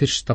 fyrsta